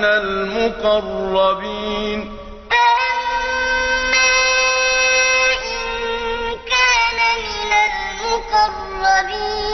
من المقربين. فأما إن كان من المقربين